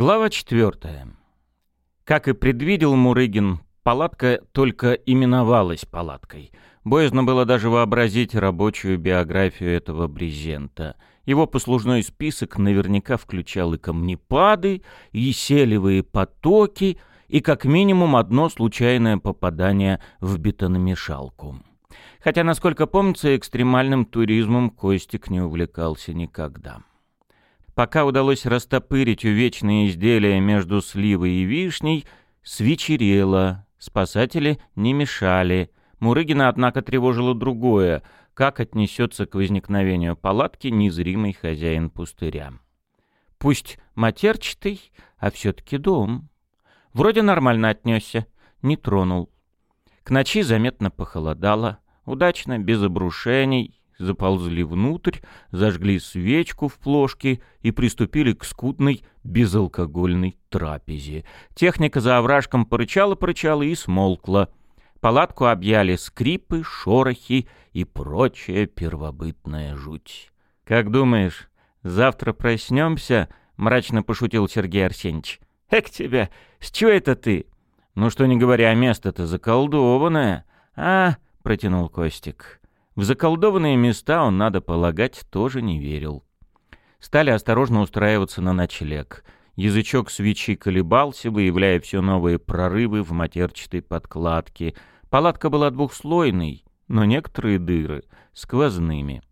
Глава четвертая. Как и предвидел Мурыгин, палатка только именовалась палаткой. Боязно было даже вообразить рабочую биографию этого брезента. Его послужной список наверняка включал и камнепады, и селевые потоки, и как минимум одно случайное попадание в бетономешалку. Хотя, насколько помнится, экстремальным туризмом Костик не увлекался никогда. Пока удалось растопырить увечные изделия между сливой и вишней, свечерело, спасатели не мешали. Мурыгина, однако, тревожило другое — как отнесется к возникновению палатки незримый хозяин пустыря. Пусть матерчатый, а все-таки дом. Вроде нормально отнесся, не тронул. К ночи заметно похолодало, удачно, без обрушений, заползли внутрь, зажгли свечку в плошке и приступили к скудной безалкогольной трапезе. Техника за овражком порычала-порычала и смолкла. Палатку объяли скрипы, шорохи и прочая первобытная жуть. «Как думаешь, завтра проснемся?» — мрачно пошутил Сергей Арсеньевич. «Эк тебя! С чего это ты?» «Ну что не говоря, место-то заколдованное!» «А!» — протянул Костик. В заколдованные места он, надо полагать, тоже не верил. Стали осторожно устраиваться на ночлег. Язычок свечи колебался, выявляя все новые прорывы в матерчатой подкладке. Палатка была двухслойной, но некоторые дыры — сквозными.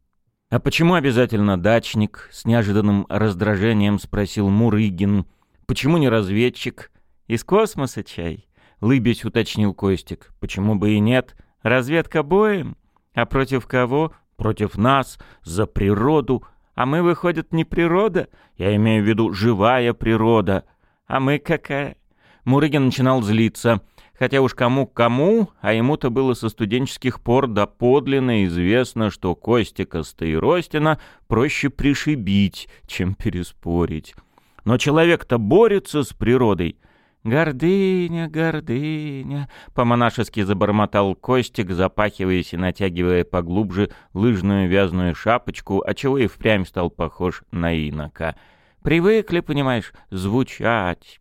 «А почему обязательно дачник?» — с неожиданным раздражением спросил Мурыгин. «Почему не разведчик?» «Из космоса чай?» — лыбясь уточнил Костик. «Почему бы и нет? Разведка боем?» А против кого? Против нас, за природу. А мы, выходит, не природа? Я имею в виду живая природа. А мы какая? Мурыгин начинал злиться. Хотя уж кому-кому, а ему-то было со студенческих пор доподлинно известно, что Костика Стаиростина проще пришибить, чем переспорить. Но человек-то борется с природой, «Гордыня, гордыня!» — по-монашески забормотал Костик, запахиваясь и натягивая поглубже лыжную вязаную шапочку, отчего и впрямь стал похож на инока. «Привыкли, понимаешь, звучать.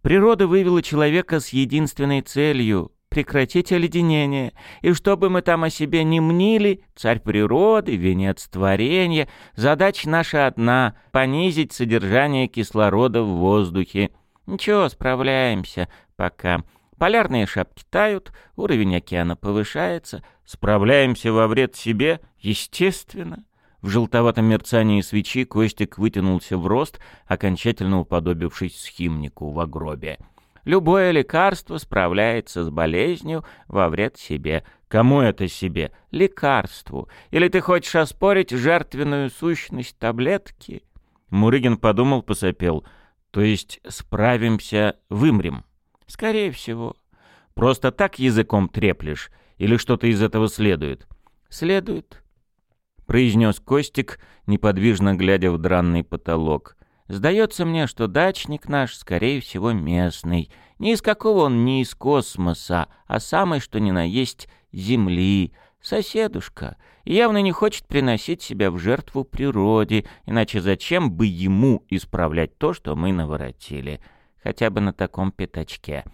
Природа вывела человека с единственной целью — прекратить оледенение, и чтобы мы там о себе не мнили, царь природы, венец творения, задача наша одна — понизить содержание кислорода в воздухе». Ничего, справляемся пока. Полярные шапки тают, уровень океана повышается. Справляемся во вред себе, естественно. В желтоватом мерцании свечи Костик вытянулся в рост, окончательно уподобившись схимнику в гробе. Любое лекарство справляется с болезнью во вред себе. Кому это себе? Лекарству. Или ты хочешь оспорить жертвенную сущность таблетки? Мурыгин подумал, посопел — то есть справимся, вымрем? Скорее всего. Просто так языком треплешь? Или что-то из этого следует? Следует, произнес Костик, неподвижно глядя в дранный потолок. Сдается мне, что дачник наш, скорее всего, местный. Не из какого он, не из космоса, а самый, что ни на есть, земли, Соседушка явно не хочет приносить себя в жертву природе, иначе зачем бы ему исправлять то, что мы наворотили? Хотя бы на таком пятачке.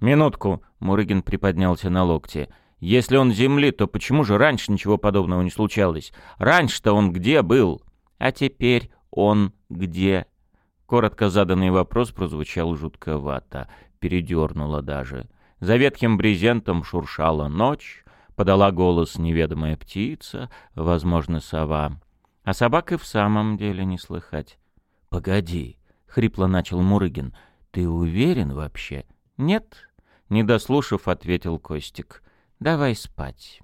«Минутку», — Мурыгин приподнялся на локте. «Если он земли, то почему же раньше ничего подобного не случалось? Раньше-то он где был? А теперь он где?» Коротко заданный вопрос прозвучал жутковато, передернуло даже. За ветхим брезентом шуршала ночь, подала голос неведомая птица, возможно, сова. А собак и в самом деле не слыхать. «Погоди», — хрипло начал Мурыгин, — «ты уверен вообще?» «Нет», — не дослушав, ответил Костик. «Давай спать».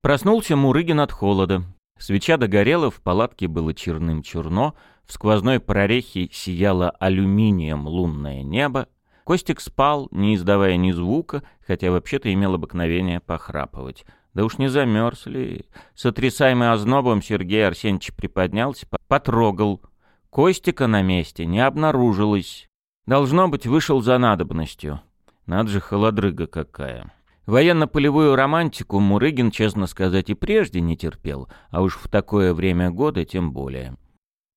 Проснулся Мурыгин от холода. Свеча догорела, в палатке было черным-черно, в сквозной прорехе сияло алюминием лунное небо, Костик спал, не издавая ни звука, хотя вообще-то имел обыкновение похрапывать. Да уж не замерз ли? Сотрясаемый ознобом Сергей Арсеньевич приподнялся, потрогал. Костика на месте не обнаружилось. Должно быть, вышел за надобностью. Надо же, холодрыга какая. Военно-полевую романтику Мурыгин, честно сказать, и прежде не терпел, а уж в такое время года тем более.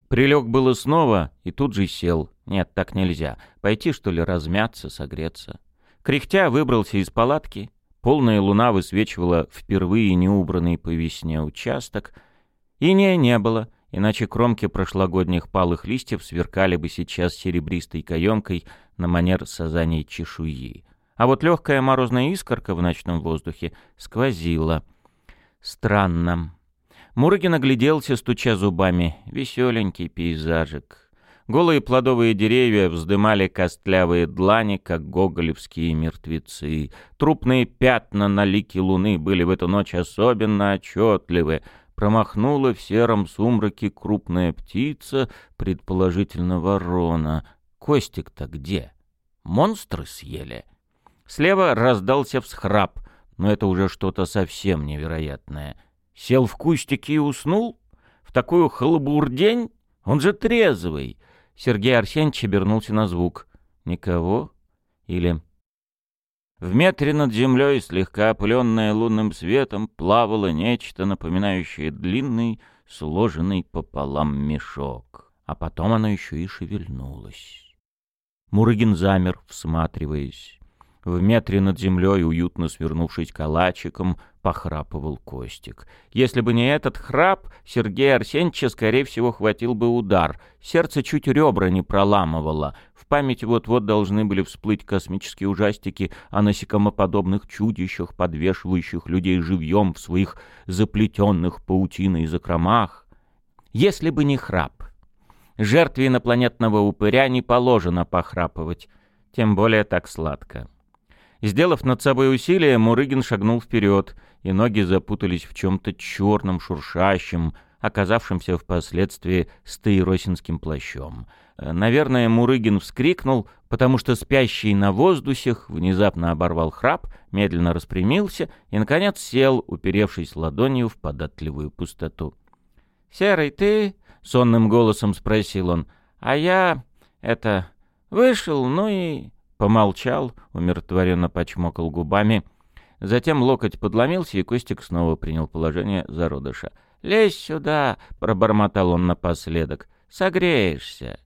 Прилег было снова и тут же сел. Нет, так нельзя. Пойти, что ли, размяться, согреться. Кряхтя выбрался из палатки. Полная луна высвечивала впервые неубранный по весне участок. И не, было, иначе кромки прошлогодних палых листьев сверкали бы сейчас серебристой каемкой на манер сазаней чешуи. А вот легкая морозная искорка в ночном воздухе сквозила. Странно. Мурыгин огляделся, стуча зубами. Веселенький пейзажик. Голые плодовые деревья вздымали костлявые длани, как гоголевские мертвецы. Трупные пятна на лике луны были в эту ночь особенно отчетливы. Промахнула в сером сумраке крупная птица, предположительно ворона. Костик-то где? Монстры съели? Слева раздался всхрап, но это уже что-то совсем невероятное. Сел в кустике и уснул? В такую халабурдень? Он же трезвый. Сергей Арсеньевич обернулся на звук. Никого? Или... В метре над землей, слегка опыленное лунным светом, плавало нечто, напоминающее длинный, сложенный пополам мешок. А потом оно еще и шевельнулось. Мурыгин замер, всматриваясь. В метре над землей, уютно свернувшись калачиком, похрапывал Костик. Если бы не этот храп, Сергей Арсеньевича, скорее всего, хватил бы удар. Сердце чуть ребра не проламывало. В памяти вот-вот должны были всплыть космические ужастики о насекомоподобных чудищах, подвешивающих людей живьем в своих заплетенных паутиной закромах. Если бы не храп. Жертве инопланетного упыря не положено похрапывать, тем более так сладко. Сделав над собой усилие, Мурыгин шагнул вперед, и ноги запутались в чем-то черном, шуршащем, оказавшемся впоследствии стаиросинским плащом. Э, наверное, Мурыгин вскрикнул, потому что спящий на воздухах внезапно оборвал храп, медленно распрямился и, наконец, сел, уперевшись ладонью в податливую пустоту. «Серый, ты?» — сонным голосом спросил он. «А я... это... вышел, ну и...» Помолчал, умиротворенно почмокал губами. Затем локоть подломился, и Костик снова принял положение зародыша. «Лезь сюда!» — пробормотал он напоследок. «Согреешься!»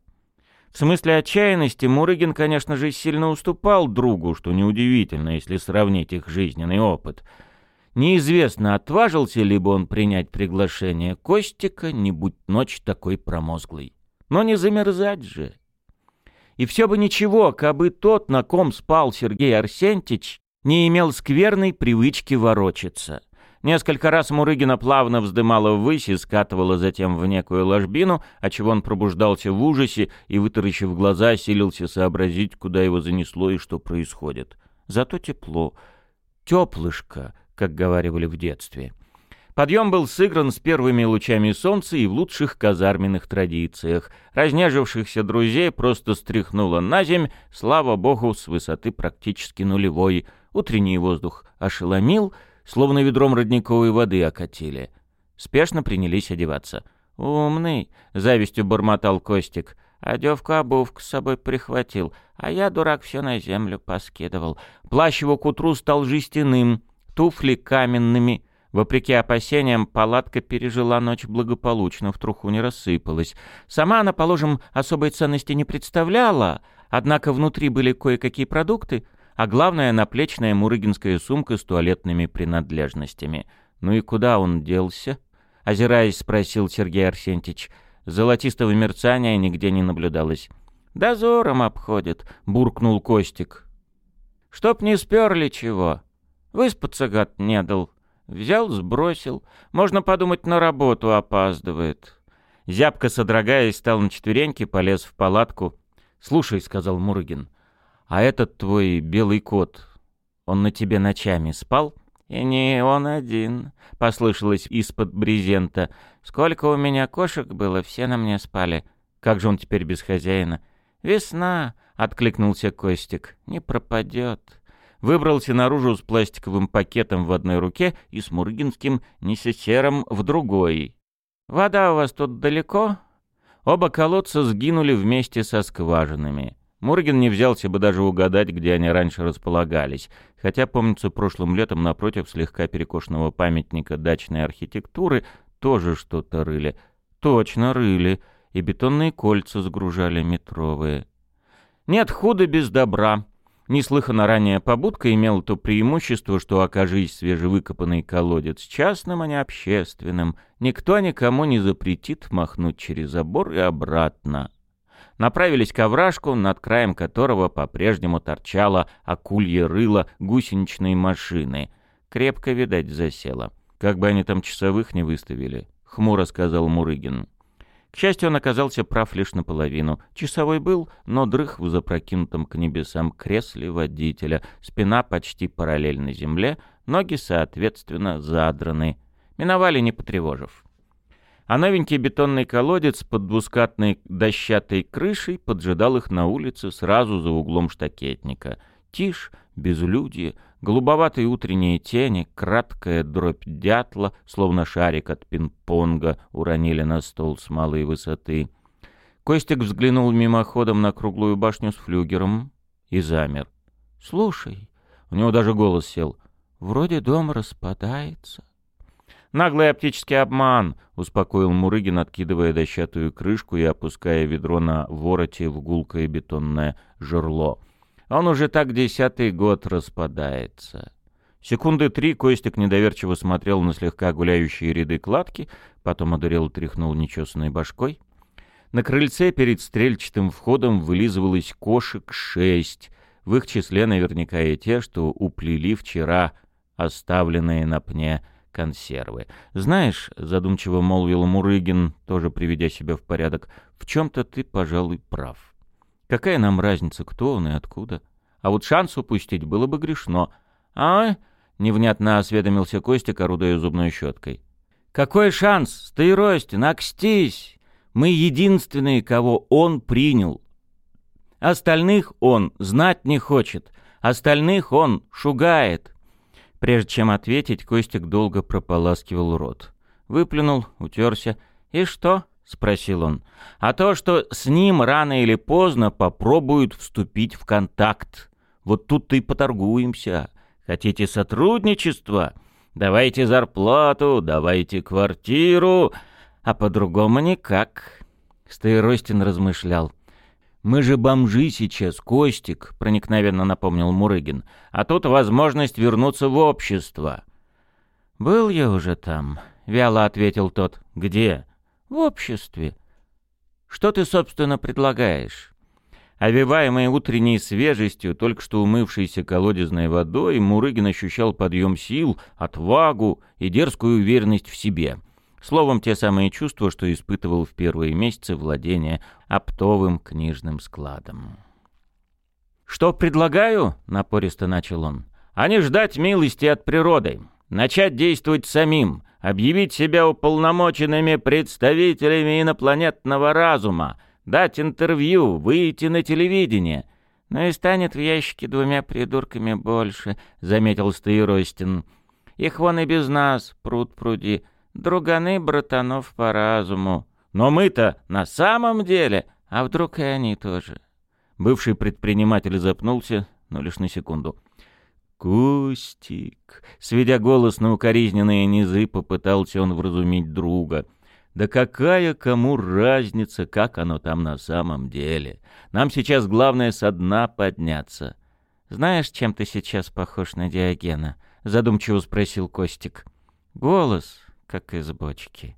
В смысле отчаянности Мурыгин, конечно же, сильно уступал другу, что неудивительно, если сравнить их жизненный опыт. Неизвестно, отважился ли бы он принять приглашение Костика, не будь ночь такой промозглой. Но не замерзать же. И все бы ничего, кабы тот, на ком спал Сергей Арсентьевич, не имел скверной привычки ворочаться. Несколько раз Мурыгина плавно вздымала ввысь и скатывала затем в некую ложбину, отчего он пробуждался в ужасе и, вытаращив глаза, силился сообразить, куда его занесло и что происходит. Зато тепло. Теплышко, как говаривали в детстве. Подъем был сыгран с первыми лучами солнца и в лучших казарменных традициях. Разнежившихся друзей просто стряхнуло на земь, слава богу, с высоты практически нулевой. Утренний воздух ошеломил, словно ведром родниковой воды окатили. Спешно принялись одеваться. «Умный!» — завистью бормотал Костик. Одевку-обувку с собой прихватил, а я, дурак, все на землю поскидывал. Плащ его к утру стал жестяным, туфли каменными — Вопреки опасениям, палатка пережила ночь благополучно, в труху не рассыпалась. Сама она, положим, особой ценности не представляла, однако внутри были кое-какие продукты, а главное — наплечная мурыгинская сумка с туалетными принадлежностями. «Ну и куда он делся?» — озираясь, спросил Сергей Арсентьевич. Золотистого мерцания нигде не наблюдалось. «Дозором обходит», — буркнул Костик. «Чтоб не сперли чего. Выспаться, гад, не дал». Взял, сбросил. Можно подумать, на работу опаздывает. Зябко содрогаясь, стал на четвереньки, полез в палатку. «Слушай», — сказал Мурыгин, — «а этот твой белый кот, он на тебе ночами спал?» «И не он один», — послышалось из-под брезента. «Сколько у меня кошек было, все на мне спали. Как же он теперь без хозяина?» «Весна», — откликнулся Костик, — «не пропадет» выбрался наружу с пластиковым пакетом в одной руке и с мургинским несесером в другой. «Вода у вас тут далеко?» Оба колодца сгинули вместе со скважинами. Мургин не взялся бы даже угадать, где они раньше располагались, хотя, помнится, прошлым летом напротив слегка перекошенного памятника дачной архитектуры тоже что-то рыли. Точно рыли. и бетонные кольца сгружали метровые. Нет худа без добра. Неслыханно ранее побудка имела то преимущество, что, окажись свежевыкопанный колодец частным, а не общественным, никто никому не запретит махнуть через забор и обратно. Направились к овражку, над краем которого по-прежнему торчало акулье рыло гусеничной машины. Крепко, видать, засела. Как бы они там часовых не выставили, — хмуро сказал Мурыгин. К счастью, он оказался прав лишь наполовину. Часовой был, но дрых в запрокинутом к небесам кресле водителя, спина почти параллельно земле, ноги, соответственно, задраны. Миновали, не потревожив. А новенький бетонный колодец под двускатной дощатой крышей поджидал их на улице сразу за углом штакетника. Тишь, безлюдье, Голубоватые утренние тени, краткая дробь дятла, словно шарик от пинг-понга, уронили на стол с малой высоты. Костик взглянул мимоходом на круглую башню с флюгером и замер. «Слушай», — у него даже голос сел, — «вроде дом распадается». «Наглый оптический обман», — успокоил Мурыгин, откидывая дощатую крышку и опуская ведро на вороте в гулкое бетонное жерло. Он уже так десятый год распадается. Секунды три Костик недоверчиво смотрел на слегка гуляющие ряды кладки, потом одурел тряхнул нечесанной башкой. На крыльце перед стрельчатым входом вылизывалось кошек шесть, в их числе наверняка и те, что уплели вчера оставленные на пне консервы. «Знаешь», — задумчиво молвил Мурыгин, тоже приведя себя в порядок, — «в чем-то ты, пожалуй, прав». Какая нам разница, кто он и откуда? А вот шанс упустить было бы грешно. А? Невнятно осведомился Костик, орудуя зубной щеткой. Какой шанс? Ты, Ростин, окстись! Мы единственные, кого он принял. Остальных он знать не хочет. Остальных он шугает. Прежде чем ответить, Костик долго прополаскивал рот. Выплюнул, утерся. И что? — спросил он. «А то, что с ним рано или поздно попробуют вступить в контакт. Вот тут-то и поторгуемся. Хотите сотрудничества? Давайте зарплату, давайте квартиру, а по-другому никак». Стоиростин размышлял. «Мы же бомжи сейчас, Костик», — проникновенно напомнил Мурыгин. «А тут возможность вернуться в общество». «Был я уже там», — вяло ответил тот. «Где?» В обществе. Что ты, собственно, предлагаешь? Овиваемый утренней свежестью, только что умывшейся колодезной водой, Мурыгин ощущал подъем сил, отвагу и дерзкую уверенность в себе. Словом, те самые чувства, что испытывал в первые месяцы владения оптовым книжным складом. «Что предлагаю?» — напористо начал он. «А не ждать милости от природы. Начать действовать самим, объявить себя уполномоченными представителями инопланетного разума, дать интервью, выйти на телевидение. Но и станет в ящике двумя придурками больше, — заметил Стоиростин. Их вон и без нас, пруд пруди, друганы братанов по разуму. Но мы-то на самом деле, а вдруг и они тоже? Бывший предприниматель запнулся, но лишь на секунду. «Костик!» Сведя голос на укоризненные низы, попытался он вразумить друга. «Да какая кому разница, как оно там на самом деле? Нам сейчас главное со дна подняться». «Знаешь, чем ты сейчас похож на Диогена?» — задумчиво спросил Костик. «Голос, как из бочки».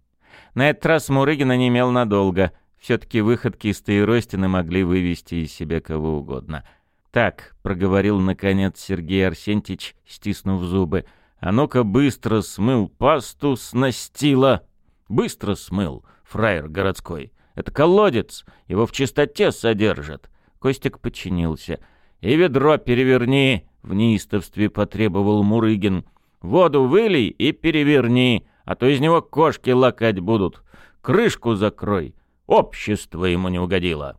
На этот раз Мурыгин онемел надолго. Все-таки выходки из Таиростина могли вывести из себя кого угодно — «Так», — проговорил наконец Сергей Арсентьевич, стиснув зубы, — «а ну-ка быстро смыл пасту с настила». «Быстро смыл, фраер городской. Это колодец, его в чистоте содержат». Костик подчинился. «И ведро переверни», — в неистовстве потребовал Мурыгин. «Воду вылей и переверни, а то из него кошки лакать будут. Крышку закрой. Общество ему не угодило».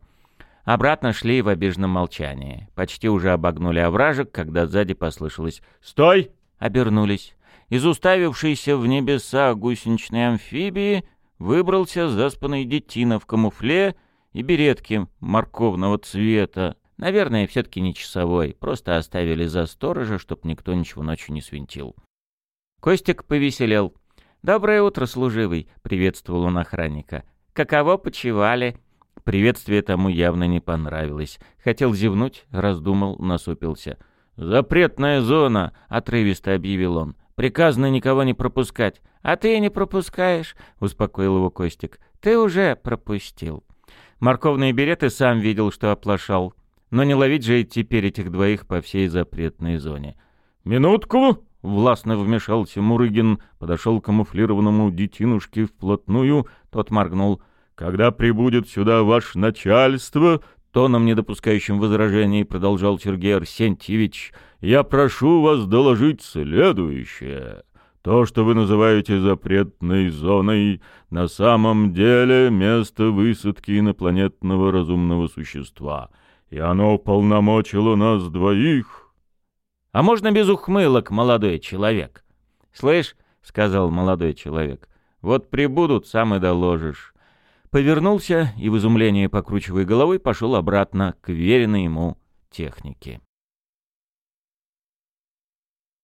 Обратно шли в обиженном молчании. Почти уже обогнули овражек, когда сзади послышалось «Стой!» Обернулись. Из уставившейся в небеса гусеничной амфибии выбрался заспанный детина в камуфле и беретке морковного цвета. Наверное, все-таки не часовой, просто оставили за сторожа, чтоб никто ничего ночью не свинтил. Костик повеселел. «Доброе утро, служивый!» — приветствовал он охранника. Каково почевали?» Приветствие тому явно не понравилось. Хотел зевнуть, раздумал, насупился. «Запретная зона», — отрывисто объявил он. «Приказано никого не пропускать». «А ты не пропускаешь», — успокоил его Костик. «Ты уже пропустил». Морковные береты сам видел, что оплошал. Но не ловить же теперь этих двоих по всей запретной зоне. «Минутку!» — властно вмешался Мурыгин, подошел к камуфлированному детинушке вплотную, тот моргнул. «Когда прибудет сюда ваше начальство, тоном, не допускающим возражений, продолжал Сергей Арсентьевич, «я прошу вас доложить следующее. То, что вы называете запретной зоной, на самом деле место высадки инопланетного разумного существа, и оно полномочило нас двоих». «А можно без ухмылок, молодой человек?» «Слышь», — сказал молодой человек, — «вот прибудут, сам и доложишь» повернулся и в изумлении покручивая головой пошел обратно к веренной ему технике.